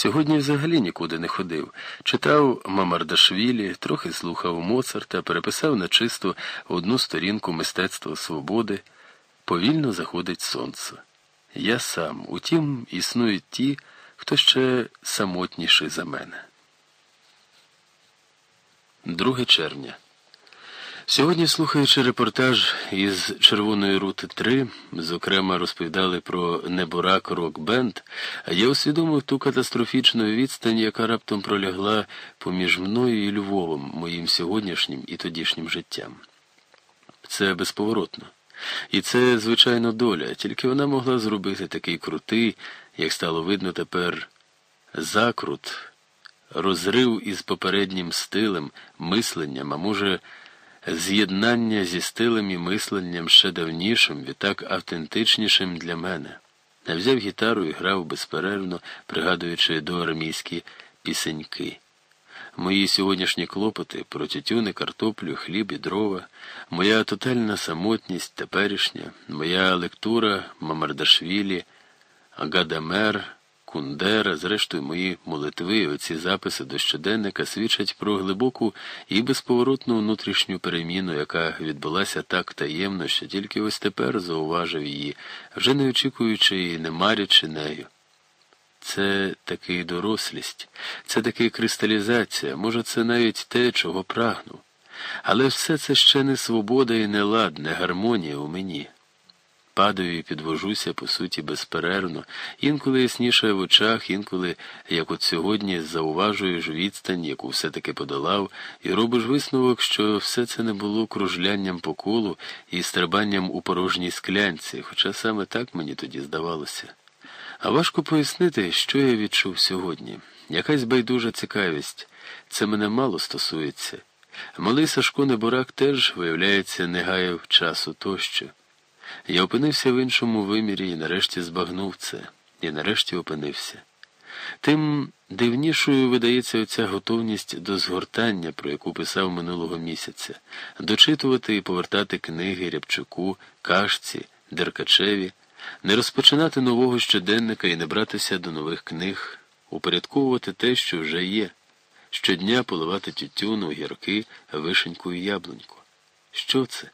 Сьогодні взагалі нікуди не ходив. Читав Мамардашвілі, трохи слухав Моцарта, переписав на чисту одну сторінку мистецтва свободи. Повільно заходить сонце. Я сам, утім, існують ті, хто ще самотніший за мене. 2 червня. Сьогодні, слухаючи репортаж із Червоної рути 3, зокрема розповідали про неборак рок-бенд, я усвідомив ту катастрофічну відстань, яка раптом пролягла поміж мною і Львовом, моїм сьогоднішнім і тодішнім життям. Це безповоротно. І це, звичайно, доля, тільки вона могла зробити такий крутий, як стало видно тепер, закрут, розрив із попереднім стилем, мисленням, а може, з'єднання зі стилем і мисленням ще давнішим, відтак автентичнішим для мене. Я взяв гітару і грав безперервно, пригадуючи доармійські пісеньки. Мої сьогоднішні клопоти про тютюни, картоплю, хліб і дрова, моя тотальна самотність теперішня, моя лектура Мамардашвілі, Агадамер. Кундера, зрештою, мої молитви, оці записи до щоденника свідчать про глибоку і безповоротну внутрішню переміну, яка відбулася так таємно, що тільки ось тепер зауважив її, вже не очікуючи і не марячи нею. Це таки дорослість, це таки кристалізація, може, це навіть те, чого прагну. Але все це ще не свобода і не лад, не гармонія у мені. Падаю і підвожуся, по суті, безперервно, інколи ясніше в очах, інколи, як от сьогодні, зауважуєш відстань, яку все-таки подолав, і робиш висновок, що все це не було кружлянням по колу і стрибанням у порожній склянці, хоча саме так мені тоді здавалося. А важко пояснити, що я відчув сьогодні. Якась байдужа цікавість. Це мене мало стосується. Малий Сашко Неборак теж, виявляється, не гаяв часу тощо. Я опинився в іншому вимірі і нарешті збагнув це, і нарешті опинився. Тим дивнішою видається оця готовність до згортання, про яку писав минулого місяця, дочитувати і повертати книги Рябчуку, Кашці, Деркачеві, не розпочинати нового щоденника і не братися до нових книг, упорядковувати те, що вже є, щодня поливати тютюну, гірки, вишеньку і яблуньку. Що це?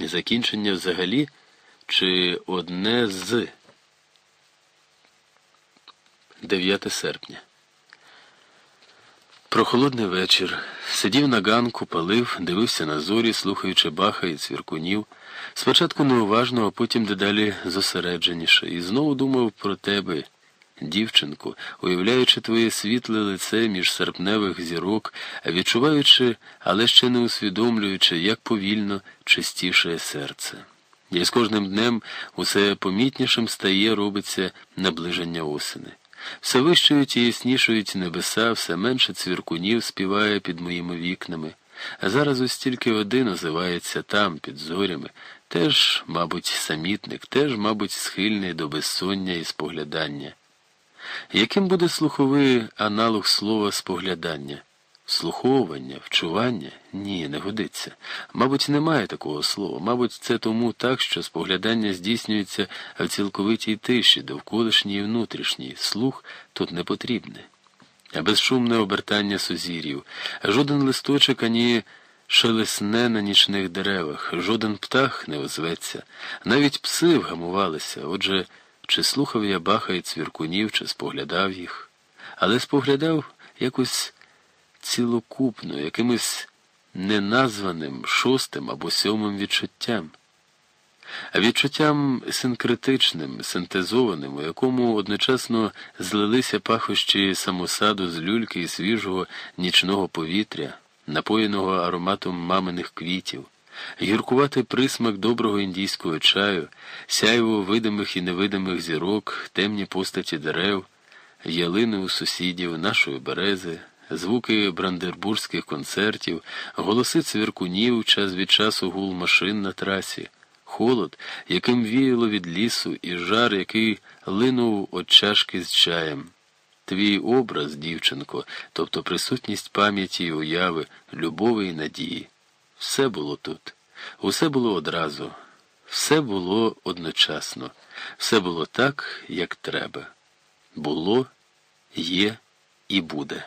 Закінчення взагалі? Чи одне з 9 серпня. Прохолодний вечір. Сидів на ганку, палив, дивився на зорі, слухаючи баха і цвіркунів. Спочатку неуважно, а потім дедалі зосередженіше, і знову думав про тебе, дівчинку, уявляючи твоє світле лице між серпневих зірок, відчуваючи, але ще не усвідомлюючи, як повільно чистіше серце. І з кожним днем усе помітнішим стає, робиться наближення осени. Все вищують і яснішують небеса, все менше цвіркунів співає під моїми вікнами. А зараз ось тільки один озивається там, під зорями, теж, мабуть, самітник, теж, мабуть, схильний до безсоння і споглядання. Яким буде слуховий аналог слова споглядання? Слуховування, вчування? Ні, не годиться. Мабуть, немає такого слова. Мабуть, це тому так, що споглядання здійснюється в цілковитій тиші, довколишній і внутрішній. Слух тут не потрібне. Безшумне обертання сузір'їв, жоден листочок ані шелесне на нічних деревах, жоден птах не озветься, навіть пси вгамувалися. Отже, чи слухав я баха і цвіркунів, чи споглядав їх, але споглядав якось цілокупно, якимось неназваним шостим або сьомим відчуттям, а відчуттям синкретичним, синтезованим, у якому одночасно злилися пахощі самосаду з люльки і свіжого нічного повітря, напоєного ароматом маминих квітів. Гіркуватий присмак доброго індійського чаю, сяйво видимих і невидимих зірок, темні постаті дерев, ялини у сусідів, нашої берези, звуки брандербурзьких концертів, голоси цвіркунів, час від часу гул машин на трасі, холод, яким віяло від лісу, і жар, який линув от чашки з чаєм. Твій образ, дівчинко, тобто присутність пам'яті і уяви, любові і надії. Все було тут, усе було одразу, все було одночасно, все було так, як треба. Було, є і буде.